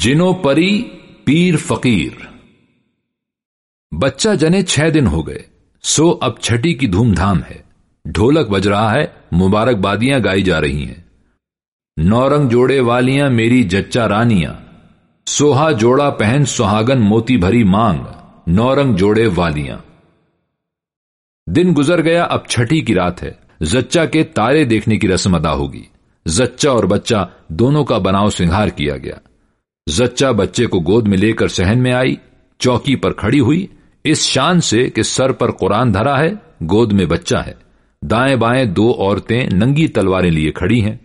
جنو پری پیر فقیر۔ بچہ جنے چھ دن ہو گئے، سو اب چھٹی کی دھوم دھام ہے۔ ڈھولک بج رہا ہے، مبارک بادیاں گائی جا رہی ہیں۔ نورنگ جوڑے والیاں میری جچا رانیاں۔ سوہا جوڑا پہن سہاگن موتی بھری مانگ، نورنگ جوڑے والیاں۔ دن گزر گیا، اب چھٹی کی رات ہے۔ زچا کے تارے دیکھنے کی رسم ادا ہوگی۔ زچا اور بچہ دونوں کا بناؤ سنگھار کیا گیا۔ زچا بچے کو گود میں لے کر سہن میں آئی، چوکی پر کھڑی ہوئی، اس شان سے کہ سر پر قرآن دھرا ہے، گود میں بچہ ہے۔ دائیں بائیں دو عورتیں ننگی تلواریں لیے کھڑی ہیں۔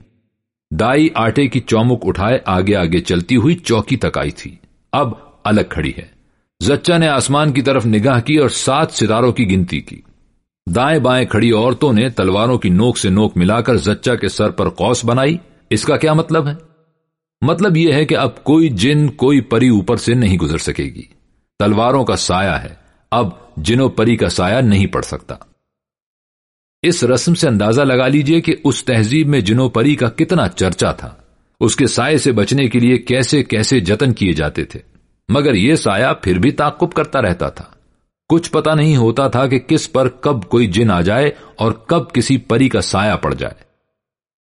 دائی آٹے کی چومک اٹھائے آگے آگے چلتی ہوئی چوکی تک آئی تھی۔ اب الگ کھڑی ہے۔ زچا نے آسمان کی طرف نگاہ کی اور سات ستاروں کی گنتی کی۔ دائیں بائیں کھڑی عورتوں نے تلواروں کی نوک سے نوک ملا کر زچا کے سر پر قوس بنائی۔ اس کا کیا مطلب ہے؟ مطلب یہ ہے کہ اب کوئی جن کوئی پری اوپر سے نہیں گزر سکے گی۔ تلواروں کا سایہ ہے۔ اب جنو پری کا سایہ نہیں پڑ سکتا۔ اس رسم سے اندازہ لگا لیجیے کہ اس تہذیب میں جنو پری کا کتنا چرچا تھا۔ اس کے سائے سے بچنے کے لیے کیسے کیسے جتن کیے جاتے تھے۔ مگر یہ سایہ پھر بھی تعقب کرتا رہتا تھا۔ کچھ پتا نہیں ہوتا تھا کہ کس پر کب کوئی جن آ جائے اور کب کسی پری کا سایہ پڑ جائے۔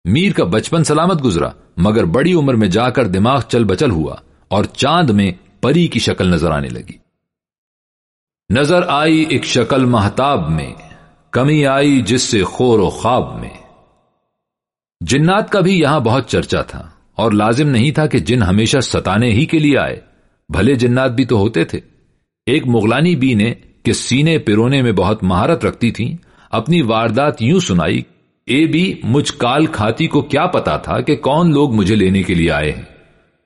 میر کا بچپن سلامت گزرا، مگر بڑی عمر میں جا کر دماغ چل بچل ہوا اور چاند میں پری کی شکل نظر آنے لگی۔ نظر آئی ایک شکل محتاب میں، کمی آئی جس سے خور و خواب میں۔ جنات کا بھی یہاں بہت چرچا تھا اور لازم نہیں تھا کہ جن ہمیشہ ستانے ہی کے لیے آئے۔ بھلے جنات بھی تو ہوتے تھے۔ ایک مغلانی بی نے، کہ سینے پیرونے میں بہت مہارت رکھتی تھی اپنی واردات یوں سنائی اے بی، مجھ کال کھاتی کو کیا پتا تھا کہ کون لوگ مجھے لینے کے لیے آئے ہیں؟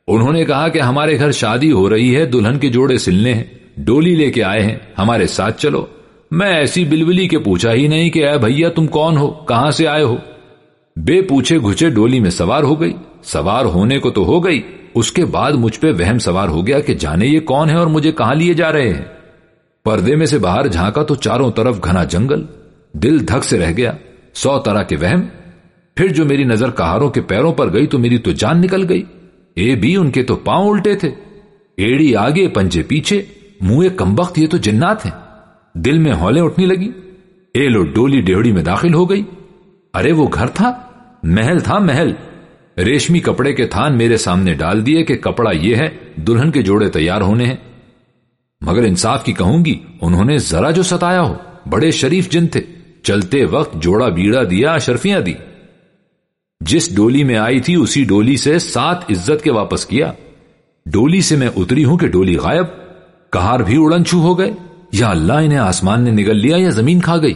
انہوں نے کہا کہ ہمارے گھر شادی ہو رہی ہے، دلہن کے جوڑے سلنے ہیں، ڈولی لے کے آئے ہیں، ہمارے ساتھ چلو۔ میں ایسی بلبلی کے پوچھا ہی نہیں کہ اے بھیا، تم کون ہو؟ کہاں سے آئے ہو؟ بے پوچھے گھچے ڈولی میں سوار ہو گئی۔ سوار ہونے کو تو ہو گئی، اس کے بعد مجھ پہ وہم سوار ہو گیا کہ جانے یہ کون ہے اور مجھے کہاں لیے جا رہے ہیں؟ پردے میں سے باہر جھانکا تو چاروں طرف گھنا جنگل، دل دھک سے رہ گیا۔ سو طرح کے وہم، پھر جو میری نظر کہاروں کے پیروں پر گئی تو میری تو جان نکل گئی۔ اے بھی ان کے تو پاؤں الٹے تھے۔ ایڑی آگے، پنجے پیچھے، منہ کمبخت، یہ تو جنات ہیں۔ دل میں ہولے اٹھنے لگی۔ اے لو ڈولی ڈیوڑی میں داخل ہو گئی۔ ارے وہ گھر تھا، محل تھا، محل۔ ریشمی کپڑے کے تھان میرے سامنے ڈال دیے کہ کپڑا یہ ہے، دلہن کے جوڑے تیار ہونے ہیں۔ مگر انصاف کی کہوں گی، انہوں نے ذرا جو ستایا ہو، بڑے شریف جن تھے۔ چلتے وقت جوڑا بیڑا دیا اشرفیاں دی۔ جس ڈولی میں آئی تھی، اسی ڈولی سے سات عزت کے واپس کیا۔ ڈولی سے میں اتری ہوں کہ ڈولی غائب، کہار بھی اڑن چھو ہو گئے۔ یا اللہ، انہیں آسمان نے نگل لیا یا زمین کھا گئی؟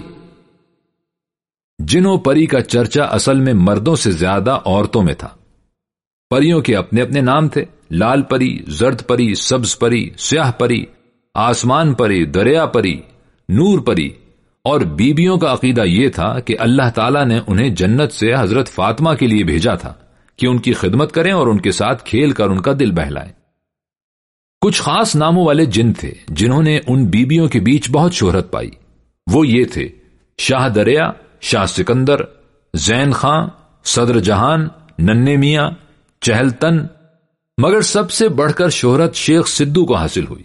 جنوں پری کا چرچا اصل میں مردوں سے زیادہ عورتوں میں تھا۔ پریوں کے اپنے اپنے نام تھے۔ لال پری، زرد پری، سبز پری، سیاہ پری، آسمان پری، دریا پری، نور پری۔ اور بیبیوں کا عقیدہ یہ تھا کہ اللہ تعالیٰ نے انہیں جنت سے حضرت فاطمہ کے لیے بھیجا تھا کہ ان کی خدمت کریں اور ان کے ساتھ کھیل کر ان کا دل بہلائیں۔ کچھ خاص ناموں والے جن تھے جنہوں نے ان بیبیوں کے بیچ بہت شہرت پائی۔ وہ یہ تھے، شاہ دریا، شاہ سکندر، زین خان، صدر جہان ننے میاں، چہلتن۔ مگر سب سے بڑھ کر شہرت شیخ سدھو کو حاصل ہوئی۔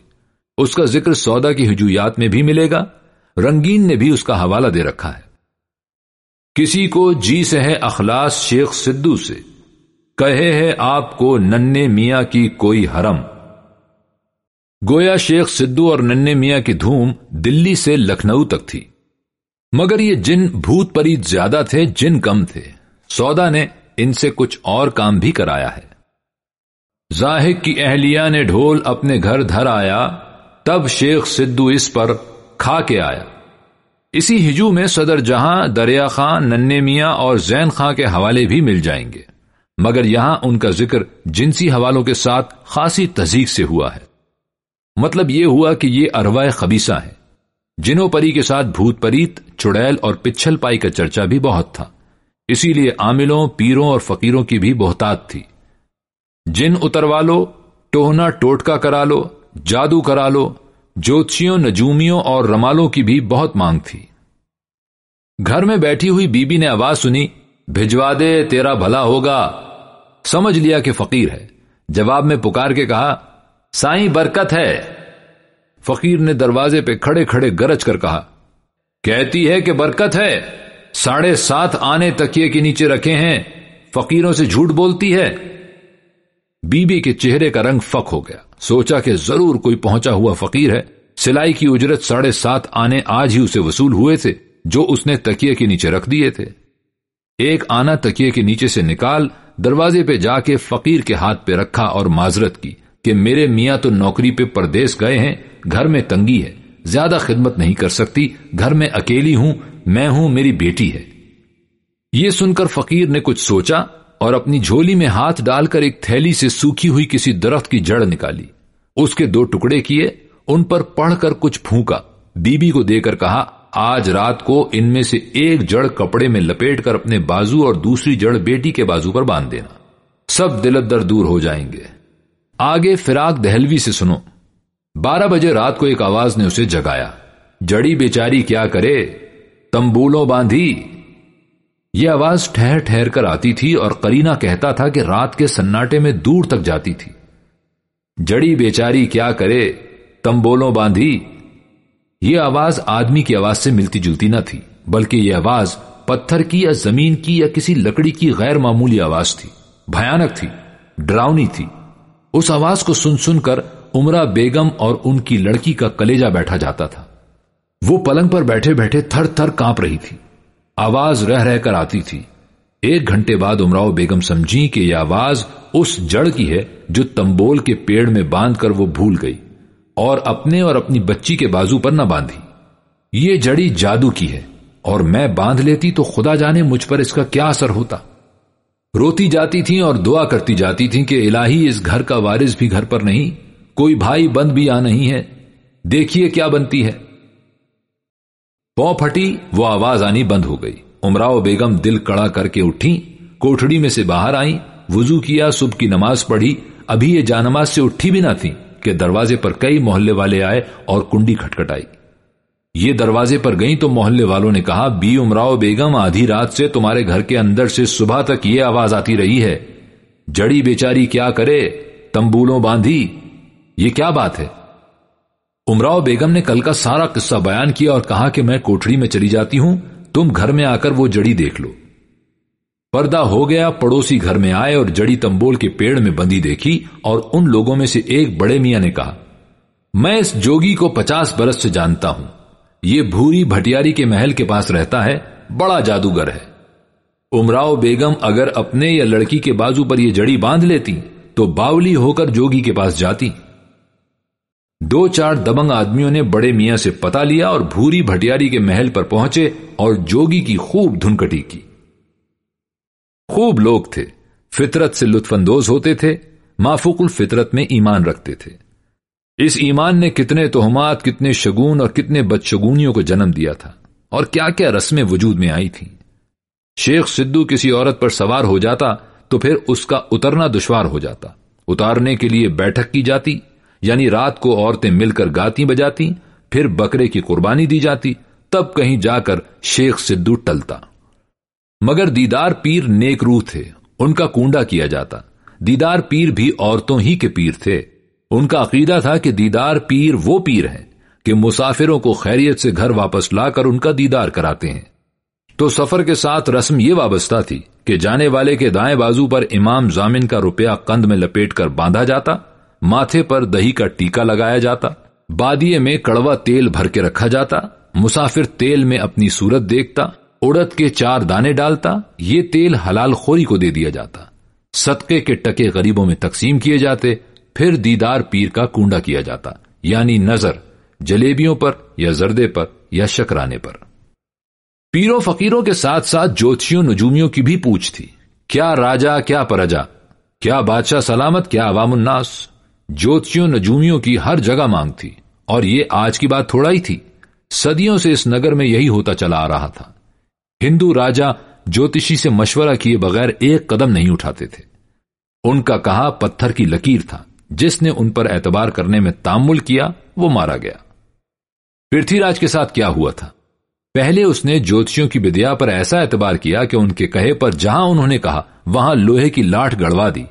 اس کا ذکر سودا کی ہجویات میں بھی ملے گا۔ رنگین نے بھی اس کا حوالہ دے رکھا ہے۔ کسی کو جی سے ہے اخلاص شیخ سدھو سے۔ کہے ہے آپ کو ننے میاں کی کوئی حرم۔ گویا شیخ سدھو اور ننے میاں کی دھوم دلی سے لکھنؤ تک تھی۔ مگر یہ جن بھوت پریت زیادہ تھے، جن کم تھے۔ سودا نے ان سے کچھ اور کام بھی کرایا ہے۔ زاہد کی اہلیہ نے ڈھول اپنے گھر دھر آیا۔ تب شیخ سدھو اس پر کھا کے آیا۔ اسی ہجو میں صدر جہاں دریا خان ننے میاں اور زین خان کے حوالے بھی مل جائیں گے۔ مگر یہاں ان کا ذکر جنسی حوالوں کے ساتھ خاصی تزیق سے ہوا ہے۔ مطلب یہ ہوا کہ یہ اروائے خبیصہ ہیں۔ جنو پری کے ساتھ بھوت پریت، چڑیل اور پچھل پائی کا چرچا بھی بہت تھا۔ اسی لیے عاملوں، پیروں اور فقیروں کی بھی بہتات تھی۔ جن اتروا لو ٹوہنا ٹوٹکا کرا لو، جادو کرا لو جوتشیوں نجومیوں اور رمالوں کی بھی بہت مانگ تھی۔ گھر میں بیٹھی ہوئی بی بی نے آواز سنی، بھجوا دے، تیرا بھلا ہوگا۔ سمجھ لیا کہ فقیر ہے۔ جواب میں پکار کے کہا، سائیں برکت ہے۔ فقیر نے دروازے پہ کھڑے کھڑے گرج کر کہا، کہتی ہے کہ برکت ہے۔ ساڑھے سات آنے تکیے کے نیچے رکھے ہیں۔ فقیروں سے جھوٹ بولتی ہے۔ بی بی کے چہرے کا رنگ فک ہو گیا۔ سوچا کہ ضرور کوئی پہنچا ہوا فقیر ہے۔ سلائی کی اجرت ساڑھے سات آنے آج ہی اسے وصول ہوئے تھے، جو اس نے تکیے کے نیچے رکھ دیے تھے۔ ایک آنا تکیے کے نیچے سے نکال، دروازے پہ جا کے فقیر کے ہاتھ پہ رکھا اور معذرت کی کہ میرے میاں تو نوکری پہ پردیس گئے ہیں، گھر میں تنگی ہے۔ زیادہ خدمت نہیں کر سکتی، گھر میں اکیلی ہوں، میں ہوں، میری بیٹی ہے۔ یہ سن کر فقیر نے کچھ سوچا اور اپنی جھولی میں ہاتھ ڈال کر ایک تھیلی سے سوکھی ہوئی کسی درخت کی جڑ نکالی۔ اس کے دو ٹکڑے کیے، ان پر پڑھ کر کچھ پھونکا۔ بی بی کو دے کر کہا، آج رات کو ان میں سے ایک جڑ کپڑے میں لپیٹ کر اپنے بازو اور دوسری جڑ بیٹی کے بازو پر باندھ دینا۔ سب دلدر دور ہو جائیں گے۔ آگے فراق دہلوی سے سنو۔ بارہ بجے رات کو ایک آواز نے اسے جگایا۔ جڑی بیچاری کیا کرے؟ تمبولوں باندھی۔ یہ آواز ٹھہر ٹھہر کر آتی تھی اور کرینا کہتا تھا کہ رات کے سناٹے میں دور تک جاتی تھی۔ جڑی بیچاری کیا کرے؟ تمبولوں باندھی۔ یہ آواز آدمی کی آواز سے ملتی جلتی نہ تھی، بلکہ یہ آواز پتھر کی یا زمین کی یا کسی لکڑی کی غیر معمولی آواز تھی۔ بھیانک تھی ڈراؤنی تھی۔ اس آواز کو سن سن کر عمرہ بیگم اور ان کی لڑکی کا کلیجا بیٹھا جاتا تھا۔ وہ پلنگ پر بیٹھے بیٹھے تھر تھر کانپ رہی تھی۔ آواز رہ رہ کر آتی تھی۔ ایک گھنٹے بعد امراؤ بیگم سمجھی کہ یہ آواز اس جڑ کی ہے جو تمبول کے پیڑ میں باندھ کر وہ بھول گئی اور اپنے اور اپنی بچی کے بازو پر نہ باندھی۔ یہ جڑی جادو کی ہے اور میں باندھ لیتی تو خدا جانے مجھ پر اس کا کیا اثر ہوتا۔ روتی جاتی تھی اور دعا کرتی جاتی تھی کہ الہی اس گھر کا وارث بھی گھر پر نہیں، کوئی بھائی بند بھی آ نہیں ہے۔ دیکھیے کیا بنتی ہے۔ پو پھٹی، وہ آواز آنی بند ہو گئی۔ امراؤ بیگم دل کڑا کر کے اٹھی کوٹڑی میں سے باہر آئیں، وضو کیا، صبح کی نماز پڑھی۔ ابھی یہ جانماز سے اٹھی بھی نہ تھی کہ دروازے پر کئی محلے والے آئے اور کنڈی کھٹکھٹائی۔ یہ دروازے پر گئیں تو محلے والوں نے کہا، بی امراؤ بیگم، آدھی رات سے تمہارے گھر کے اندر سے صبح تک یہ آواز آتی رہی ہے۔ جڑی بیچاری کیا کرے؟ تمبولوں باندھی۔ یہ کیا بات ہے؟ امراؤ بیگم نے کل کا سارا قصہ بیان کیا اور کہا کہ میں کوٹڑی میں چلی جاتی ہوں، تم گھر میں آ کر وہ جڑی دیکھ لو۔ پردہ ہو گیا، پڑوسی گھر میں آئے اور جڑی تمبول کے پیڑ میں بندی دیکھی اور ان لوگوں میں سے ایک بڑے میاں نے کہا، میں اس جوگی کو پچاس برس سے جانتا ہوں۔ یہ بھوری بھٹیاری کے محل کے پاس رہتا ہے، بڑا جادوگر ہے۔ امراؤ بیگم اگر اپنے یا لڑکی کے بازو پر یہ جڑی باندھ لیتی تو باولی ہو کر جوگی کے پاس جاتی۔ دو چار دبنگ آدمیوں نے بڑے میاں سے پتا لیا اور بھوری بھٹیاری کے محل پر پہنچے اور جوگی کی خوب دھنکٹی کی۔ خوب لوگ تھے۔ فطرت سے لطف اندوز ہوتے تھے۔ مافوق الفطرت میں ایمان رکھتے تھے۔ اس ایمان نے کتنے توہمات کتنے شگون اور کتنے بدشگونیوں کو جنم دیا تھا۔ اور کیا کیا رسمیں وجود میں آئی تھیں۔ شیخ سدھو کسی عورت پر سوار ہو جاتا تو پھر اس کا اترنا دشوار ہو جاتا۔ اتارنے کے لیے بیٹھک کی جاتی۔ یعنی رات کو عورتیں مل کر گاتی بجاتی، پھر بکرے کی قربانی دی جاتی، تب کہیں جا کر شیخ سدھو ٹلتا۔ مگر دیدار پیر نیک روح تھے، ان کا کونڈا کیا جاتا۔ دیدار پیر بھی عورتوں ہی کے پیر تھے۔ ان کا عقیدہ تھا کہ دیدار پیر وہ پیر ہیں کہ مسافروں کو خیریت سے گھر واپس لا کر ان کا دیدار کراتے ہیں۔ تو سفر کے ساتھ رسم یہ وابستہ تھی کہ جانے والے کے دائیں بازو پر امام زامن کا روپیہ قند میں لپیٹ کر باندھا جاتا ماتھے پر دہی کا ٹیکا لگایا جاتا، بادیے میں کڑوا تیل بھر کے رکھا جاتا، مسافر تیل میں اپنی صورت دیکھتا، اڑد کے چار دانے ڈالتا، یہ تیل حلال خوری کو دے دیا جاتا۔ صدقے کے ٹکے غریبوں میں تقسیم کیے جاتے، پھر دیدار پیر کا کونڈا کیا جاتا یعنی نظر، جلیبیوں پر یا زردے پر یا شکرانے پر۔ پیروں فقیروں کے ساتھ ساتھ جوتشیوں نجومیوں کی بھی پوچھ تھی، کیا راجا، کیا پرجا، کیا بادشاہ سلامت، کیا عوام الناس؟ جوتشیوں نجومیوں کی ہر جگہ مانگ تھی اور یہ آج کی بات تھوڑا ہی تھی۔ صدیوں سے اس نگر میں یہی ہوتا چلا آ رہا تھا۔ ہندو راجا جوتشی سے مشورہ کیے بغیر ایک قدم نہیں اٹھاتے تھے۔ ان کا کہا پتھر کی لکیر تھا۔ جس نے ان پر اعتبار کرنے میں تامل کیا، وہ مارا گیا۔ پرتھی راج کے ساتھ کیا ہوا تھا؟ پہلے اس نے جوتشیوں کی بدیا پر ایسا اعتبار کیا کہ ان کے کہے پر جہاں انہوں نے کہا، وہاں لوہے کی لاٹھ گڑوا دی۔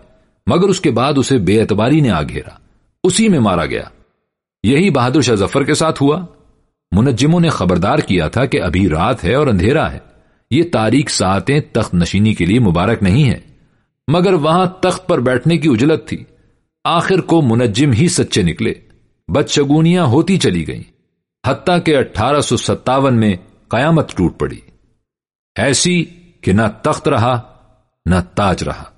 مگر اس کے بعد اسے بے اعتباری نے آ گھیرا۔ اسی میں مارا گیا۔ یہی بہادر شاہ ظفر کے ساتھ ہوا۔ منجموں نے خبردار کیا تھا کہ ابھی رات ہے اور اندھیرا ہے۔ یہ تاریخ ساتیں تخت نشینی کے لیے مبارک نہیں ہے مگر وہاں تخت پر بیٹھنے کی اجلت تھی۔ آخر کو منجم ہی سچے نکلے۔ بدشگونیاں ہوتی چلی گئیں۔ حتیٰ کہ اٹھارہ سو ستاون میں قیامت ٹوٹ پڑی۔ ایسی کہ نہ تخت رہا، نہ تاج رہا۔